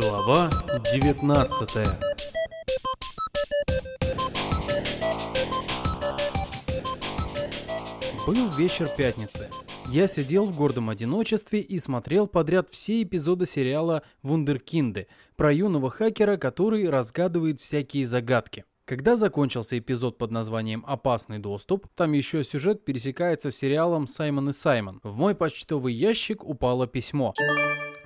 Глава 19 Был вечер пятницы. Я сидел в гордом одиночестве и смотрел подряд все эпизоды сериала «Вундеркинды» про юного хакера, который разгадывает всякие загадки. Когда закончился эпизод под названием «Опасный доступ», там еще сюжет пересекается с сериалом «Саймон и Саймон». В мой почтовый ящик упало письмо.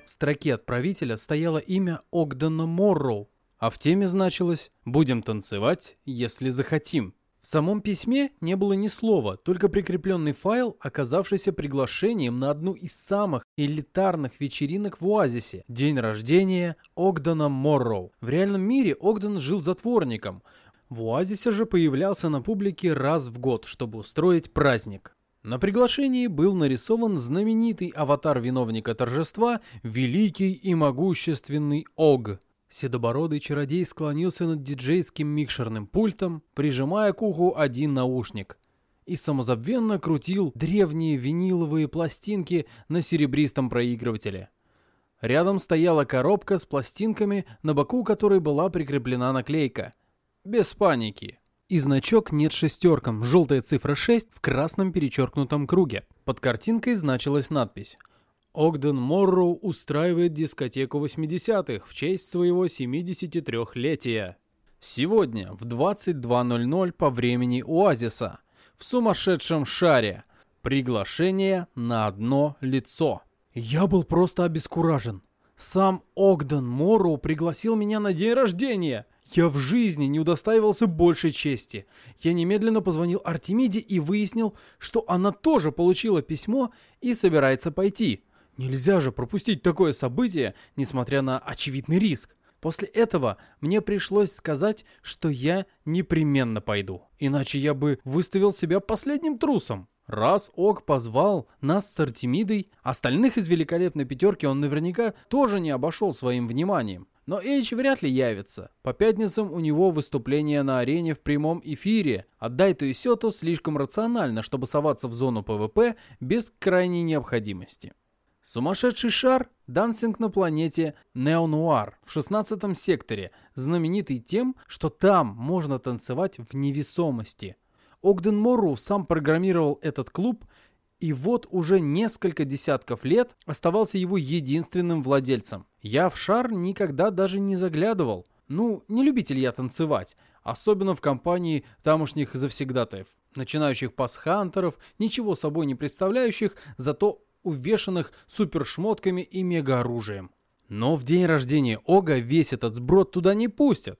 В строке отправителя стояло имя Огдена Морроу, а в теме значилось «Будем танцевать, если захотим». В самом письме не было ни слова, только прикрепленный файл, оказавшийся приглашением на одну из самых элитарных вечеринок в Оазисе – день рождения Огдена Морроу. В реальном мире Огден жил затворником. В Оазисе же появлялся на публике раз в год, чтобы устроить праздник. На приглашении был нарисован знаменитый аватар виновника торжества – великий и могущественный Ог – Седобородый чародей склонился над диджейским микшерным пультом, прижимая к уху один наушник, и самозабвенно крутил древние виниловые пластинки на серебристом проигрывателе. Рядом стояла коробка с пластинками, на боку которой была прикреплена наклейка «Без паники». И значок «Нет шестеркам», желтая цифра 6 в красном перечеркнутом круге. Под картинкой значилась надпись Огден Морроу устраивает дискотеку 80-х в честь своего 73-летия. Сегодня в 22.00 по времени Оазиса в сумасшедшем шаре. Приглашение на одно лицо. Я был просто обескуражен. Сам Огден Морроу пригласил меня на день рождения. Я в жизни не удостаивался большей чести. Я немедленно позвонил Артемиде и выяснил, что она тоже получила письмо и собирается пойти. Нельзя же пропустить такое событие, несмотря на очевидный риск. После этого мне пришлось сказать, что я непременно пойду. Иначе я бы выставил себя последним трусом. Раз Ог позвал нас с Артемидой, остальных из великолепной пятерки он наверняка тоже не обошел своим вниманием. Но Эйч вряд ли явится. По пятницам у него выступление на арене в прямом эфире. А Дайто и Сёто слишком рациональны, чтобы соваться в зону ПВП без крайней необходимости. Сумасшедший шар – дансинг на планете Неонуар в 16 секторе, знаменитый тем, что там можно танцевать в невесомости. Огден Морру сам программировал этот клуб, и вот уже несколько десятков лет оставался его единственным владельцем. Я в шар никогда даже не заглядывал. Ну, не любитель я танцевать, особенно в компании тамошних завсегдатаев, начинающих пасхантеров, ничего собой не представляющих, зато увешанных супершмотками и мегаоружием. Но в день рождения Ога весь этот сброд туда не пустят.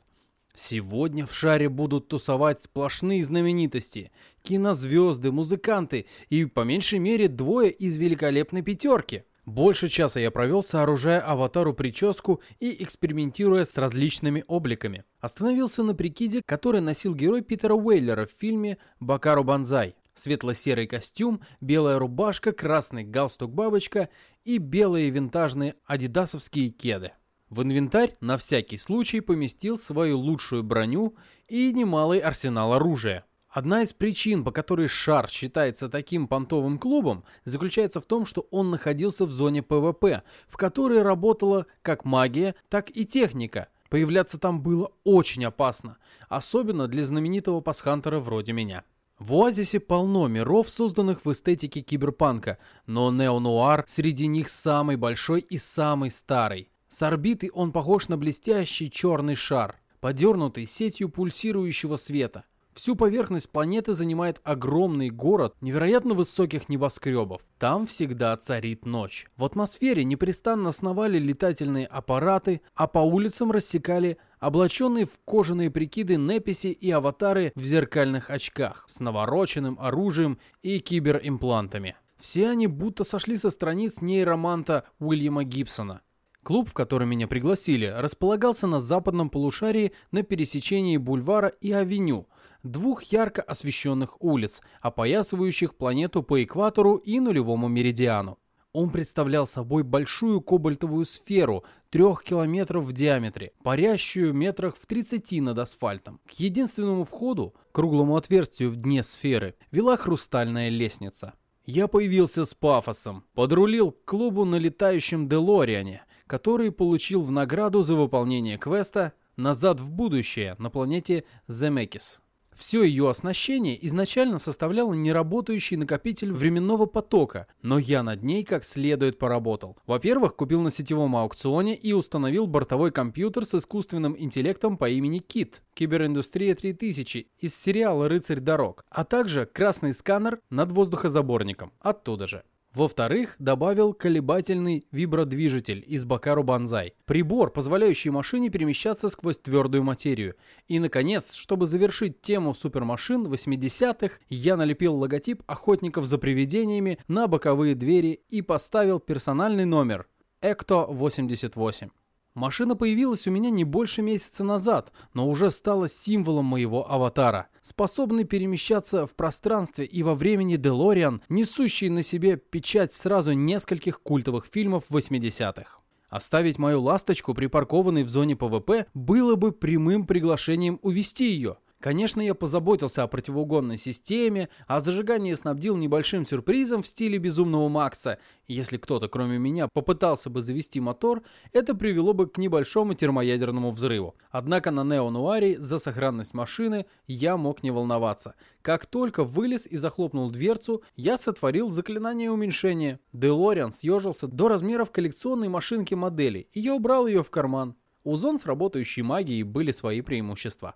Сегодня в шаре будут тусовать сплошные знаменитости, кинозвезды, музыканты и по меньшей мере двое из великолепной пятерки. Больше часа я провел, сооружая аватару прическу и экспериментируя с различными обликами. Остановился на прикиде, который носил герой Питера Уэйлера в фильме «Бакару Банзай». Светло-серый костюм, белая рубашка, красный галстук-бабочка и белые винтажные адидасовские кеды. В инвентарь на всякий случай поместил свою лучшую броню и немалый арсенал оружия. Одна из причин, по которой Шар считается таким понтовым клубом, заключается в том, что он находился в зоне ПВП, в которой работала как магия, так и техника. Появляться там было очень опасно, особенно для знаменитого пасхантера вроде меня. В Оазисе полно миров, созданных в эстетике киберпанка, но неонуар среди них самый большой и самый старый. С орбиты он похож на блестящий черный шар, подернутый сетью пульсирующего света. Всю поверхность планеты занимает огромный город невероятно высоких небоскребов. Там всегда царит ночь. В атмосфере непрестанно сновали летательные аппараты, а по улицам рассекали облаченные в кожаные прикиды неписи и аватары в зеркальных очках с навороченным оружием и киберимплантами. Все они будто сошли со страниц нейроманта Уильяма Гибсона. Клуб, в который меня пригласили, располагался на западном полушарии на пересечении бульвара и авеню, двух ярко освещенных улиц, опоясывающих планету по экватору и нулевому меридиану. Он представлял собой большую кобальтовую сферу трех километров в диаметре, парящую метрах в 30 над асфальтом. К единственному входу, круглому отверстию в дне сферы, вела хрустальная лестница. Я появился с пафосом, подрулил к клубу на летающем Делориане – который получил в награду за выполнение квеста «Назад в будущее» на планете Земекис. Все ее оснащение изначально составляло неработающий накопитель временного потока, но я над ней как следует поработал. Во-первых, купил на сетевом аукционе и установил бортовой компьютер с искусственным интеллектом по имени Кит, Кибериндустрия 3000 из сериала «Рыцарь дорог», а также красный сканер над воздухозаборником, оттуда же. Во-вторых, добавил колебательный вибродвижитель из Бакару Банзай. Прибор, позволяющий машине перемещаться сквозь твердую материю. И, наконец, чтобы завершить тему супермашин 80-х, я налепил логотип охотников за привидениями на боковые двери и поставил персональный номер Экто 88. Машина появилась у меня не больше месяца назад, но уже стала символом моего аватара. Способный перемещаться в пространстве и во времени Делориан, несущий на себе печать сразу нескольких культовых фильмов 80-х. Оставить мою ласточку, припаркованной в зоне ПВП, было бы прямым приглашением увести ее. Конечно, я позаботился о противоугонной системе, а зажигание снабдил небольшим сюрпризом в стиле Безумного Макса. Если кто-то, кроме меня, попытался бы завести мотор, это привело бы к небольшому термоядерному взрыву. Однако на Неонуаре за сохранность машины я мог не волноваться. Как только вылез и захлопнул дверцу, я сотворил заклинание уменьшения. Делориан съежился до размеров коллекционной машинки модели, и я убрал ее в карман. У зон с работающей магией были свои преимущества.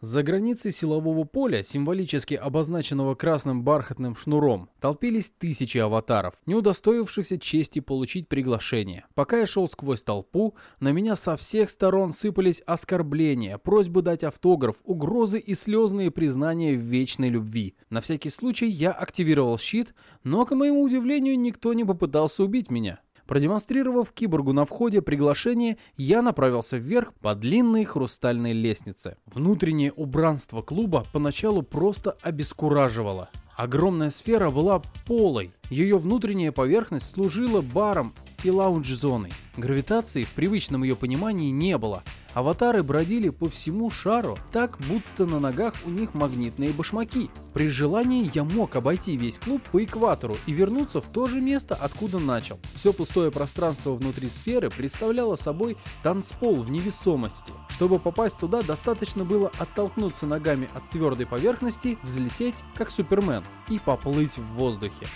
За границей силового поля, символически обозначенного красным бархатным шнуром, толпились тысячи аватаров, не удостоившихся чести получить приглашение. Пока я шел сквозь толпу, на меня со всех сторон сыпались оскорбления, просьбы дать автограф, угрозы и слезные признания в вечной любви. На всякий случай я активировал щит, но, к моему удивлению, никто не попытался убить меня. Продемонстрировав киборгу на входе приглашение, я направился вверх по длинной хрустальной лестнице. Внутреннее убранство клуба поначалу просто обескураживало. Огромная сфера была полой. Ее внутренняя поверхность служила баром и лаунж-зоной. Гравитации в привычном ее понимании не было, Аватары бродили по всему шару, так будто на ногах у них магнитные башмаки. При желании я мог обойти весь клуб по экватору и вернуться в то же место, откуда начал. Все пустое пространство внутри сферы представляло собой танцпол в невесомости. Чтобы попасть туда, достаточно было оттолкнуться ногами от твердой поверхности, взлететь, как Супермен, и поплыть в воздухе.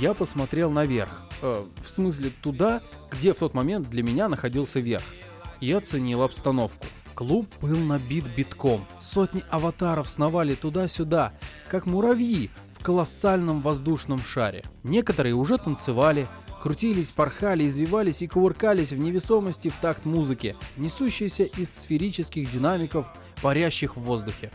Я посмотрел наверх, э, в смысле туда, где в тот момент для меня находился верх и оценил обстановку. Клуб был набит битком. Сотни аватаров сновали туда-сюда, как муравьи в колоссальном воздушном шаре. Некоторые уже танцевали, крутились, порхали, извивались и кувыркались в невесомости в такт музыки, несущейся из сферических динамиков, парящих в воздухе.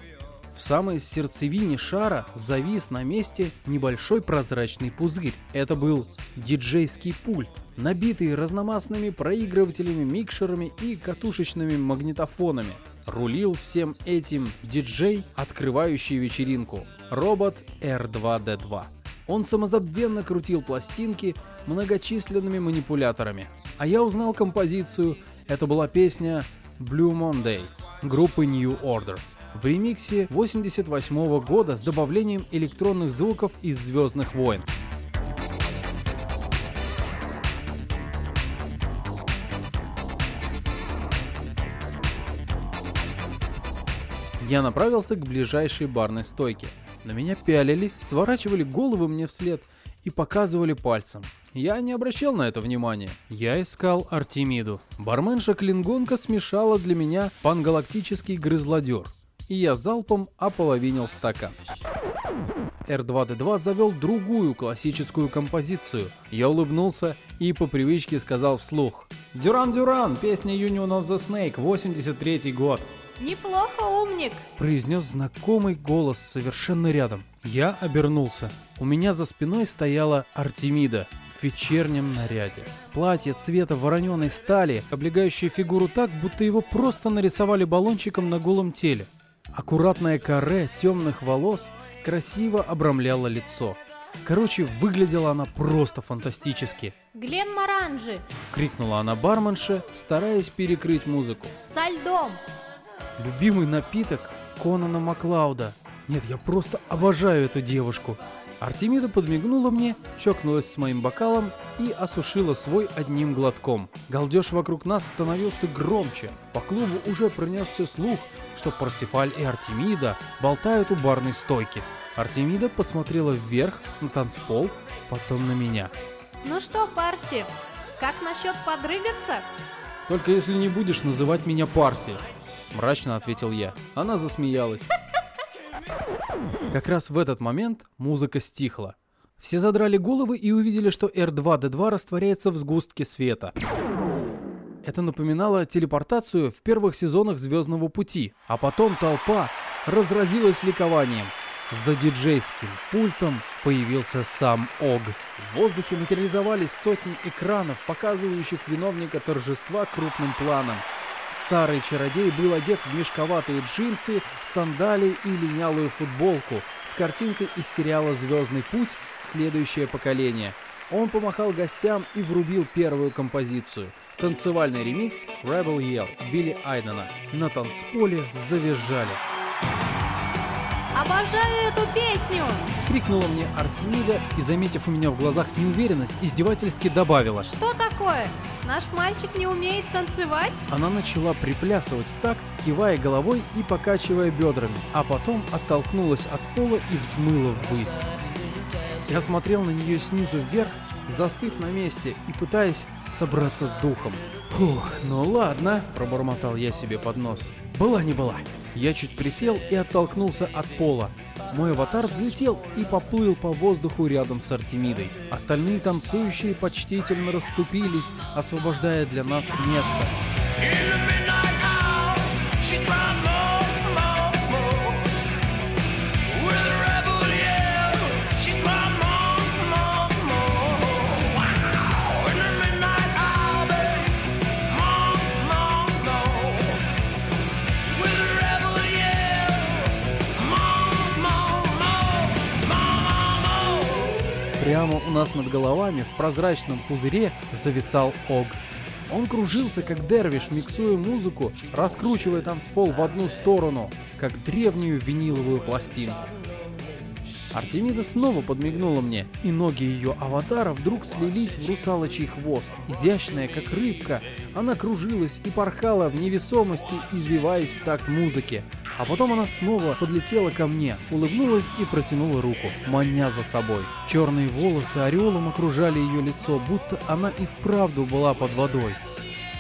В самой сердцевине шара завис на месте небольшой прозрачный пузырь. Это был диджейский пульт, набитый разномастными проигрывателями, микшерами и катушечными магнитофонами. Рулил всем этим диджей, открывающий вечеринку, робот R2D2. Он самозабвенно крутил пластинки многочисленными манипуляторами. А я узнал композицию, это была песня Blue Monday группы New Order в ремиксе 88 года с добавлением электронных звуков из «Звездных войн». Я направился к ближайшей барной стойке. На меня пялились, сворачивали головы мне вслед и показывали пальцем. Я не обращал на это внимания. Я искал Артемиду. Барменша-клингонка смешала для меня пангалактический грызлодер и я залпом ополовинил стакан. R2D2 завел другую классическую композицию. Я улыбнулся и по привычке сказал вслух. «Дюран-Дюран, песня Union of the Snake, 83 год». «Неплохо, умник!» – произнес знакомый голос совершенно рядом. Я обернулся. У меня за спиной стояла Артемида в вечернем наряде. Платье цвета вороненой стали, облегающее фигуру так, будто его просто нарисовали баллончиком на голом теле. Аккуратное каре темных волос красиво обрамляло лицо. Короче, выглядела она просто фантастически. Глен Маранжи! Крикнула она барменше, стараясь перекрыть музыку. Со льдом! Любимый напиток Конана Маклауда. Нет, я просто обожаю эту девушку. Артемида подмигнула мне, чокнулась с моим бокалом и осушила свой одним глотком. Галдеж вокруг нас становился громче. По клубу уже пронесся слух, что Парсифаль и Артемида болтают у барной стойки. Артемида посмотрела вверх на танцпол, потом на меня. Ну что, Парси, как насчет подрыгаться? «Только если не будешь называть меня Парси», — мрачно ответил я. Она засмеялась. Как раз в этот момент музыка стихла. Все задрали головы и увидели, что R2-D2 растворяется в сгустке света. Это напоминало телепортацию в первых сезонах «Звездного пути», а потом толпа разразилась ликованием. За диджейским пультом появился сам Ог. В воздухе материализовались сотни экранов, показывающих виновника торжества крупным планом. Старый чародей был одет в мешковатые джинсы, сандали и линялую футболку с картинкой из сериала «Звездный путь. Следующее поколение». Он помахал гостям и врубил первую композицию – танцевальный ремикс «Rebel Yell» Билли Айдена. На танцполе завизжали. Обожаю эту песню! Крикнула мне Артемида и, заметив у меня в глазах неуверенность, издевательски добавила. Что такое? Наш мальчик не умеет танцевать? Она начала приплясывать в такт, кивая головой и покачивая бедрами, а потом оттолкнулась от пола и взмыла ввысь. Я смотрел на нее снизу вверх, застыв на месте и пытаясь собраться с духом. «Фух, ну ладно», – пробормотал я себе под нос. «Была не была». Я чуть присел и оттолкнулся от пола. Мой аватар взлетел и поплыл по воздуху рядом с Артемидой. Остальные танцующие почтительно расступились, освобождая для нас место. Прямо у нас над головами в прозрачном пузыре зависал Ог. Он кружился, как дервиш, миксуя музыку, раскручивая танцпол в одну сторону, как древнюю виниловую пластинку. Артемида снова подмигнула мне, и ноги ее аватара вдруг слились в русалочий хвост. Изящная, как рыбка, она кружилась и порхала в невесомости, извиваясь в такт музыки. А потом она снова подлетела ко мне, улыбнулась и протянула руку, маня за собой. Черные волосы ореолом окружали ее лицо, будто она и вправду была под водой.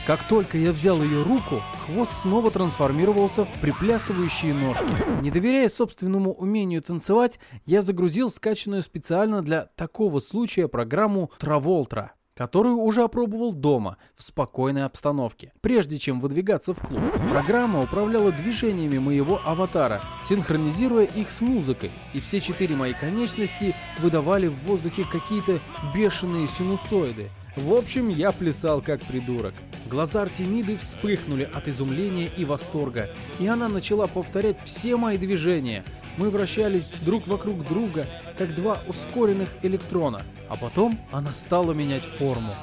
Как только я взял ее руку, хвост снова трансформировался в приплясывающие ножки. Не доверяя собственному умению танцевать, я загрузил скачанную специально для такого случая программу Траволтра которую уже опробовал дома, в спокойной обстановке, прежде чем выдвигаться в клуб. Программа управляла движениями моего аватара, синхронизируя их с музыкой, и все четыре мои конечности выдавали в воздухе какие-то бешеные синусоиды. В общем, я плясал как придурок. Глаза Артемиды вспыхнули от изумления и восторга, и она начала повторять все мои движения. Мы вращались друг вокруг друга, как два ускоренных электрона, а потом она стала менять форму.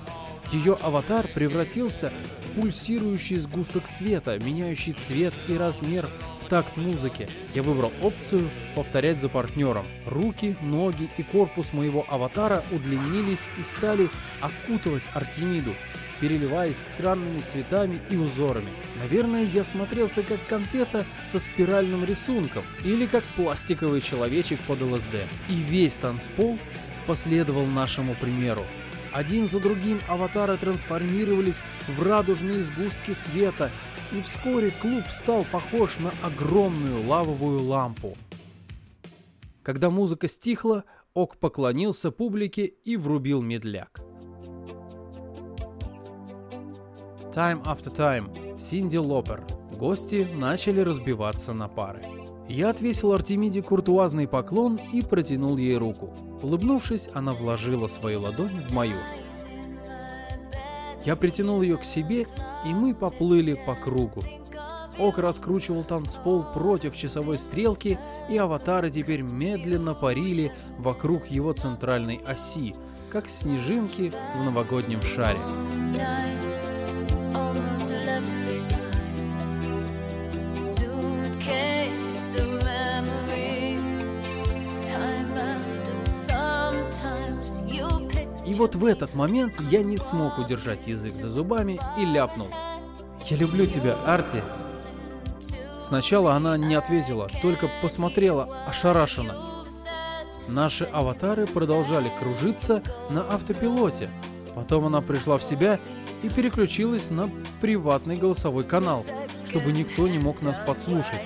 Ее аватар превратился в пульсирующий сгусток света, меняющий цвет и размер такт музыки. Я выбрал опцию «Повторять за партнером». Руки, ноги и корпус моего аватара удлинились и стали окутывать Артемиду, переливаясь странными цветами и узорами. Наверное, я смотрелся как конфета со спиральным рисунком или как пластиковый человечек под ЛСД. И весь танцпол последовал нашему примеру. Один за другим аватары трансформировались в радужные сгустки света, и вскоре клуб стал похож на огромную лавовую лампу. Когда музыка стихла, Ок поклонился публике и врубил медляк. Time After Time, Синди Лопер. Гости начали разбиваться на пары. Я отвесил Артемиде куртуазный поклон и протянул ей руку. Улыбнувшись, она вложила свою ладонь в мою. Я притянул ее к себе, и мы поплыли по кругу. Ок раскручивал танцпол против часовой стрелки, и аватары теперь медленно парили вокруг его центральной оси, как снежинки в новогоднем шаре. Вот в этот момент я не смог удержать язык за зубами и ляпнул. «Я люблю тебя, Арти!» Сначала она не ответила, только посмотрела ошарашенно. Наши аватары продолжали кружиться на автопилоте. Потом она пришла в себя и переключилась на приватный голосовой канал, чтобы никто не мог нас подслушать.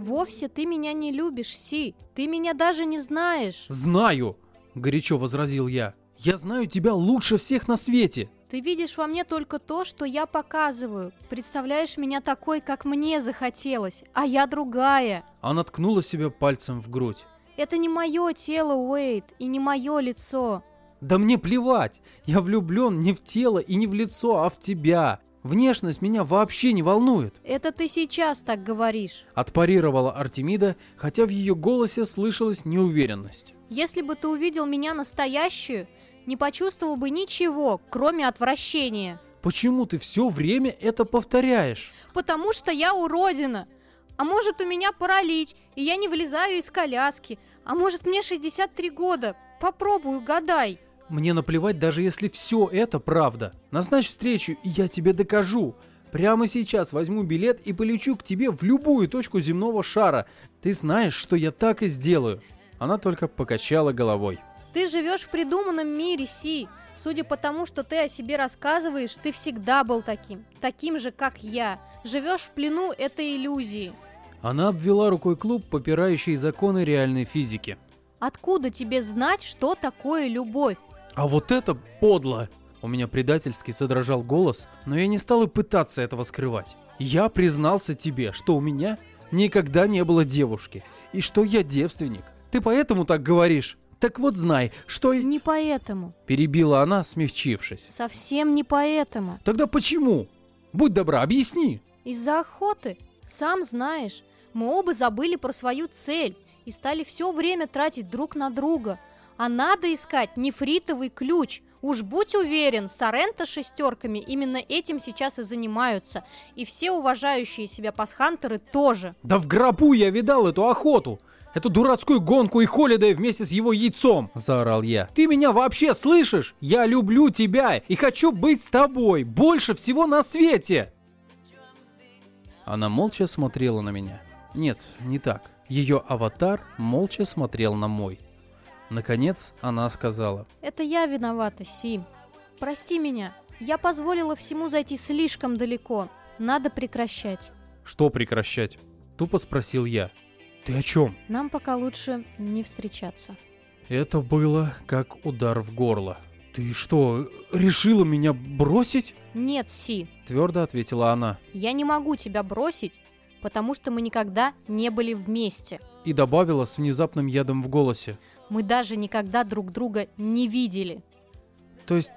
Вовсе ты меня не любишь, Си. Ты меня даже не знаешь. «Знаю!» – горячо возразил я. «Я знаю тебя лучше всех на свете!» Ты видишь во мне только то, что я показываю. Представляешь меня такой, как мне захотелось, а я другая. Она ткнула себя пальцем в грудь. Это не мое тело, Уэйд, и не мое лицо. Да мне плевать! Я влюблен не в тело и не в лицо, а в тебя. Внешность меня вообще не волнует. Это ты сейчас так говоришь. Отпарировала Артемида, хотя в ее голосе слышалась неуверенность. Если бы ты увидел меня настоящую, не почувствовал бы ничего, кроме отвращения. Почему ты все время это повторяешь? Потому что я уродина. А может, у меня паралич, и я не вылезаю из коляски. А может, мне 63 года. Попробуй, угадай. Мне наплевать, даже если все это правда. Назначь встречу, и я тебе докажу. Прямо сейчас возьму билет и полечу к тебе в любую точку земного шара. Ты знаешь, что я так и сделаю. Она только покачала головой. Ты живешь в придуманном мире, Си. Судя по тому, что ты о себе рассказываешь, ты всегда был таким. Таким же, как я. Живешь в плену этой иллюзии. Она обвела рукой клуб, попирающий законы реальной физики. Откуда тебе знать, что такое любовь? А вот это подло! У меня предательски задрожал голос, но я не стал и пытаться этого скрывать. Я признался тебе, что у меня никогда не было девушки, и что я девственник. Ты поэтому так говоришь? Так вот знай, что... Не поэтому. Перебила она, смягчившись. Совсем не поэтому. Тогда почему? Будь добра, объясни. Из-за охоты. Сам знаешь, мы оба забыли про свою цель и стали все время тратить друг на друга. А надо искать нефритовый ключ. Уж будь уверен, Соренто с шестерками именно этим сейчас и занимаются. И все уважающие себя пасхантеры тоже. Да в гробу я видал эту охоту. Эту дурацкую гонку и Холидей вместе с его яйцом, заорал я. Ты меня вообще слышишь? Я люблю тебя и хочу быть с тобой больше всего на свете. Она молча смотрела на меня. Нет, не так. Ее аватар молча смотрел на мой. Наконец она сказала. Это я виновата, Си. Прости меня. Я позволила всему зайти слишком далеко. Надо прекращать. Что прекращать? Тупо спросил я. Ты о чем? Нам пока лучше не встречаться. Это было как удар в горло. Ты что, решила меня бросить? Нет, Си, Твердо ответила она. я не могу тебя бросить, потому что мы никогда не были вместе. И добавила с внезапным ядом в голосе. Мы даже никогда друг друга не видели. То есть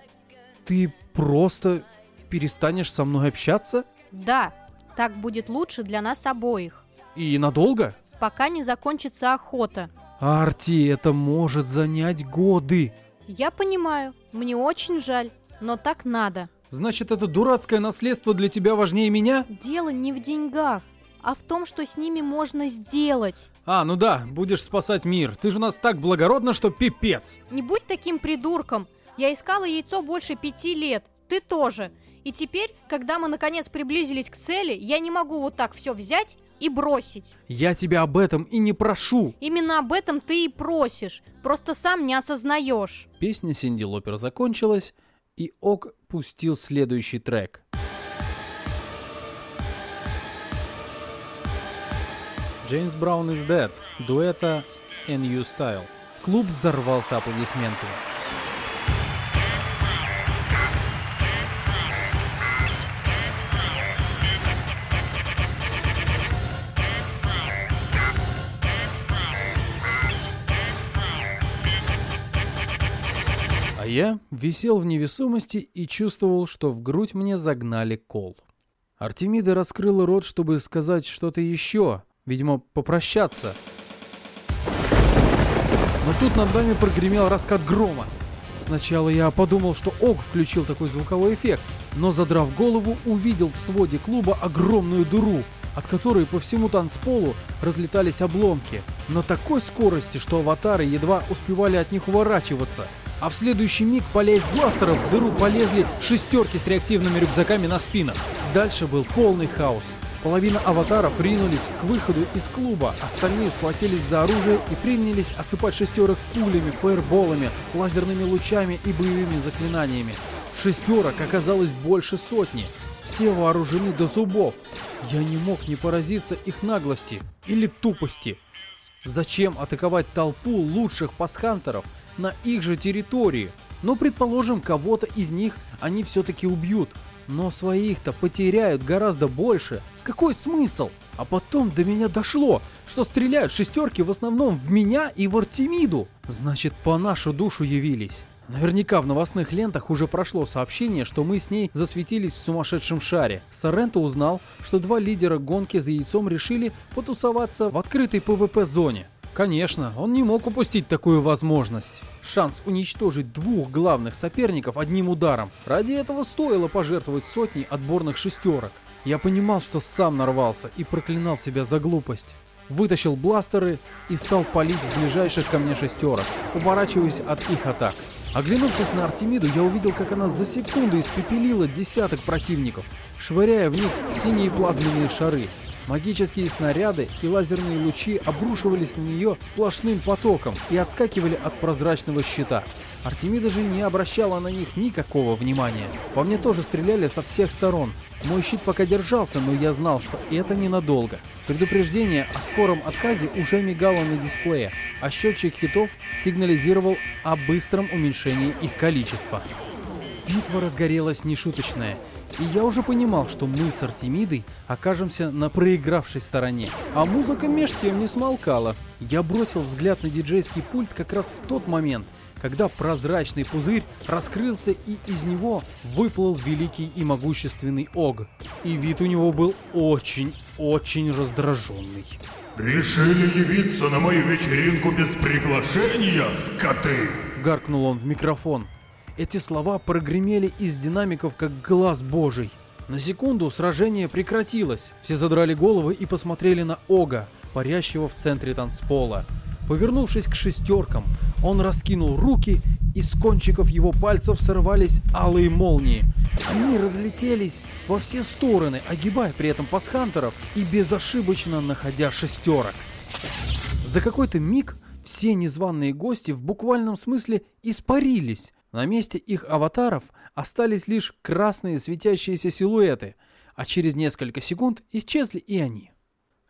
ты просто перестанешь со мной общаться? Да, так будет лучше для нас обоих, И надолго? Пока не закончится охота. Арти, это может занять годы. Я понимаю, мне очень жаль, но так надо. Значит, это дурацкое наследство для тебя важнее меня? Дело не в деньгах, а в том, что с ними можно сделать. А, ну да, будешь спасать мир. Ты же у нас так благородно, что пипец. Не будь таким придурком. Я искала яйцо больше пяти лет. Ты тоже. И теперь, когда мы наконец приблизились к цели, я не могу вот так все взять и бросить. Я тебя об этом и не прошу. Именно об этом ты и просишь. Просто сам не осознаешь. Песня Синди Лопер закончилась, и Ок пустил следующий трек. Джеймс Браун is Dead, дуэта New Style. Клуб взорвался аплодисментами. Я висел в невесомости и чувствовал, что в грудь мне загнали кол. Артемида раскрыла рот, чтобы сказать что-то еще, видимо, попрощаться. Но тут над нами прогремел раскат грома. Сначала я подумал, что Ог включил такой звуковой эффект, но задрав голову, увидел в своде клуба огромную дыру, от которой по всему танцполу разлетались обломки. На такой скорости, что аватары едва успевали от них уворачиваться. А в следующий миг, поля из бластеров, в дыру полезли шестерки с реактивными рюкзаками на спинах. Дальше был полный хаос. Половина аватаров ринулись к выходу из клуба, остальные схватились за оружие и принялись осыпать шестерок пулями, фаерболами, лазерными лучами и боевыми заклинаниями. Шестерок оказалось больше сотни. Все вооружены до зубов. Я не мог не поразиться их наглости или тупости. Зачем атаковать толпу лучших пасхантеров на их же территории? Но, предположим, кого-то из них они все-таки убьют. Но своих-то потеряют гораздо больше. Какой смысл? А потом до меня дошло, что стреляют шестерки в основном в меня и в Артемиду. Значит, по нашу душу явились. Наверняка в новостных лентах уже прошло сообщение, что мы с ней засветились в сумасшедшем шаре. Соренто узнал, что два лидера гонки за яйцом решили потусоваться в открытой ПВП-зоне. Конечно, он не мог упустить такую возможность. Шанс уничтожить двух главных соперников одним ударом. Ради этого стоило пожертвовать сотней отборных шестерок. Я понимал, что сам нарвался и проклинал себя за глупость вытащил бластеры и стал палить в ближайших ко мне шестерок, уворачиваясь от их атак. Оглянувшись на Артемиду, я увидел, как она за секунду испепелила десяток противников, швыряя в них синие плазменные шары. Магические снаряды и лазерные лучи обрушивались на нее сплошным потоком и отскакивали от прозрачного щита. Артемида же не обращала на них никакого внимания. По мне тоже стреляли со всех сторон. Мой щит пока держался, но я знал, что это ненадолго. Предупреждение о скором отказе уже мигало на дисплее, а счетчик хитов сигнализировал о быстром уменьшении их количества. Битва разгорелась нешуточная, и я уже понимал, что мы с Артемидой окажемся на проигравшей стороне. А музыка меж тем не смолкала. Я бросил взгляд на диджейский пульт как раз в тот момент, когда прозрачный пузырь раскрылся и из него выплыл великий и могущественный Ог. И вид у него был очень-очень раздраженный. «Решили явиться на мою вечеринку без приглашения, скоты?» Гаркнул он в микрофон. Эти слова прогремели из динамиков, как глаз божий. На секунду сражение прекратилось. Все задрали головы и посмотрели на Ога, парящего в центре танцпола. Повернувшись к шестеркам, он раскинул руки, и с кончиков его пальцев сорвались алые молнии. Они разлетелись во все стороны, огибая при этом пасхантеров и безошибочно находя шестерок. За какой-то миг все незваные гости в буквальном смысле испарились. На месте их аватаров остались лишь красные светящиеся силуэты, а через несколько секунд исчезли и они.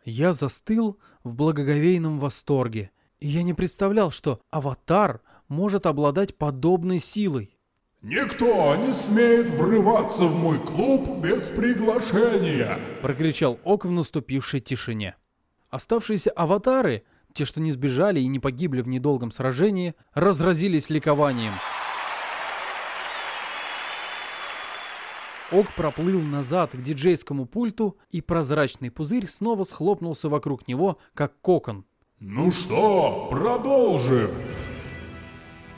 Я застыл в благоговейном восторге. И я не представлял, что аватар может обладать подобной силой. «Никто не смеет врываться в мой клуб без приглашения!» Прокричал Ок в наступившей тишине. Оставшиеся аватары, те, что не сбежали и не погибли в недолгом сражении, разразились ликованием. Ок проплыл назад к диджейскому пульту, и прозрачный пузырь снова схлопнулся вокруг него, как кокон. «Ну что, продолжим!»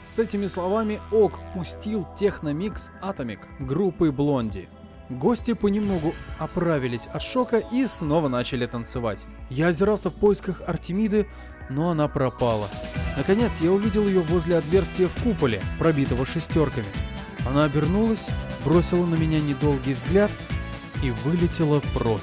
С этими словами Ок пустил техномикс Atomic группы Блонди. Гости понемногу оправились от шока и снова начали танцевать. Я озирался в поисках Артемиды, но она пропала. Наконец я увидел ее возле отверстия в куполе, пробитого шестерками. Она обернулась, бросила на меня недолгий взгляд и вылетела прочь.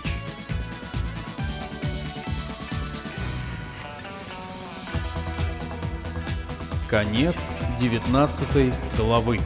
Конец 19 главы.